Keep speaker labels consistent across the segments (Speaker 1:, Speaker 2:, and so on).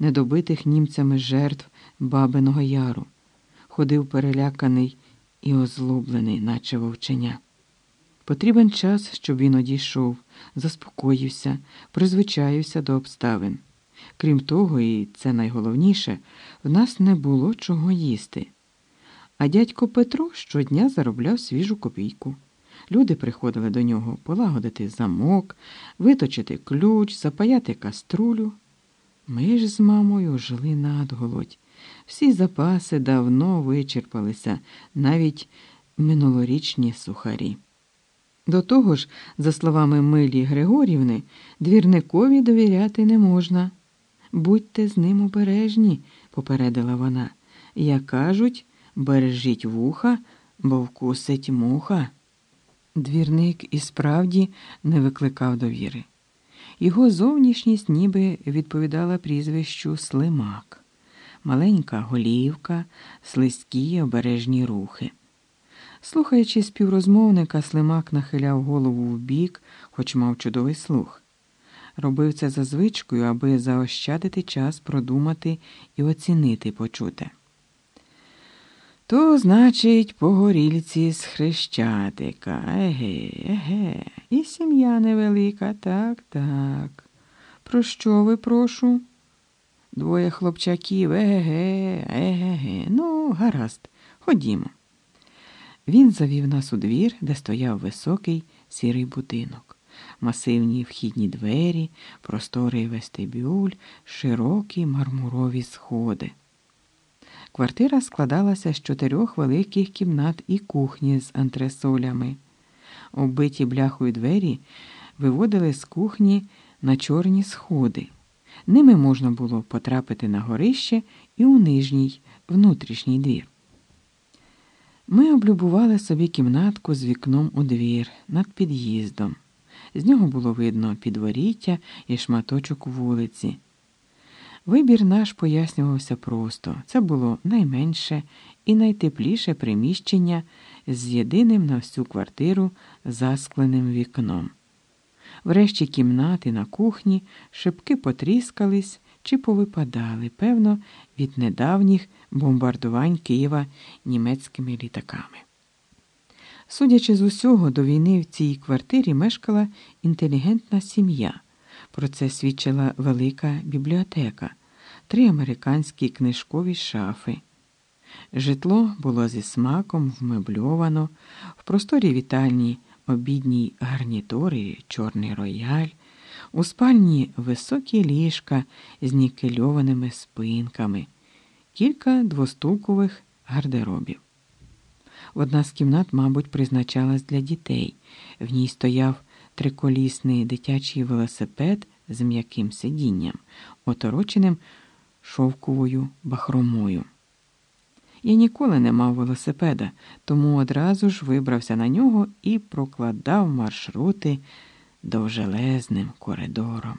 Speaker 1: недобитих німцями жертв Бабиного Яру, ходив переляканий і озлоблений, наче вовченя. Потрібен час, щоб він одійшов, заспокоївся, призвичаївся до обставин. Крім того, і це найголовніше, в нас не було чого їсти. А дядько Петро щодня заробляв свіжу копійку. Люди приходили до нього полагодити замок, виточити ключ, запаяти каструлю. Ми ж з мамою жили надголодь. Всі запаси давно вичерпалися, навіть минулорічні сухарі. До того ж, за словами Милі Григорівни, двірникові довіряти не можна. Будьте з ним обережні, попередила вона. Як кажуть, бережіть вуха, бо вкусить муха. Двірник і справді не викликав довіри. Його зовнішність ніби відповідала прізвищу Слимак, маленька голівка, слизькі обережні рухи. Слухаючи співрозмовника, Слимак нахиляв голову вбік, хоч мав чудовий слух. Робив це за звичкою, аби заощадити час продумати і оцінити почуте. То, значить, по горільці з хрещатика. Еге, еге, і сім'я невелика, так, так. Про що ви прошу? Двоє хлопчаків, еге, еге, ну, гаразд, ходімо. Він завів нас у двір, де стояв високий сірий будинок, масивні вхідні двері, просторий вестибюль, широкі мармурові сходи. Квартира складалася з чотирьох великих кімнат і кухні з антресолями. Оббиті бляхою двері виводили з кухні на чорні сходи. Ними можна було потрапити на горище і у нижній, внутрішній двір. Ми облюбували собі кімнатку з вікном у двір над під'їздом. З нього було видно підворіття і шматочок вулиці. Вибір наш пояснювався просто це було найменше і найтепліше приміщення з єдиним на всю квартиру заскленим вікном. Врешті кімнати на кухні шибки потріскались чи повипадали, певно, від недавніх бомбардувань Києва німецькими літаками. Судячи з усього, до війни в цій квартирі мешкала інтелігентна сім'я. Про це свідчила велика бібліотека, три американські книжкові шафи. Житло було зі смаком вмебльовано, в просторі вітальні обідній гарнітори, чорний рояль, у спальні високі ліжка з нікельованими спинками, кілька двостулкових гардеробів. Одна з кімнат, мабуть, призначалась для дітей. В ній стояв триколісний дитячий велосипед з м'яким сидінням, отороченим шовковою бахромою. Я ніколи не мав велосипеда, тому одразу ж вибрався на нього і прокладав маршрути довжелезним коридором.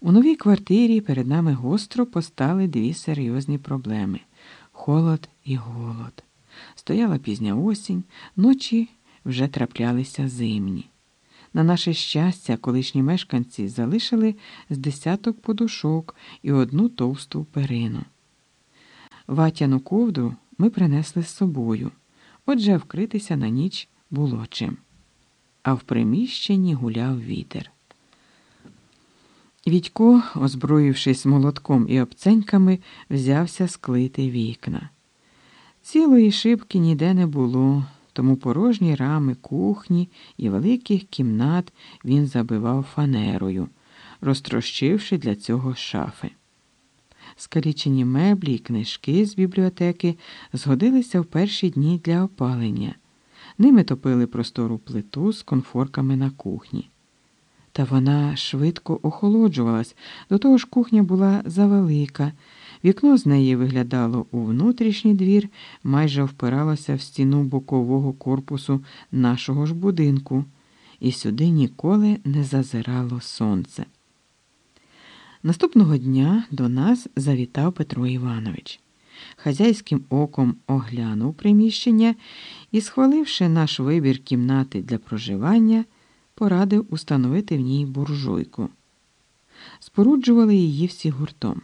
Speaker 1: У новій квартирі перед нами гостро постали дві серйозні проблеми холод і голод. Стояла пізня осінь, ночі вже траплялися зимні. На наше щастя, колишні мешканці залишили з десяток подушок і одну товсту перину. Ватяну ковдру ми принесли з собою, отже, вкритися на ніч було чим. А в приміщенні гуляв вітер. Відько, озброївшись молотком і обценьками, взявся склити вікна. Цілої шибки ніде не було, тому порожні рами кухні і великих кімнат він забивав фанерою, розтрощивши для цього шафи. Скалічені меблі і книжки з бібліотеки згодилися в перші дні для опалення. Ними топили простору плиту з конфорками на кухні. Та вона швидко охолоджувалась, до того ж кухня була завелика. Вікно з неї виглядало у внутрішній двір, майже впиралося в стіну бокового корпусу нашого ж будинку, і сюди ніколи не зазирало сонце. Наступного дня до нас завітав Петро Іванович. Хазяйським оком оглянув приміщення і, схваливши наш вибір кімнати для проживання, порадив установити в ній буржуйку. споруджували її всі гуртом.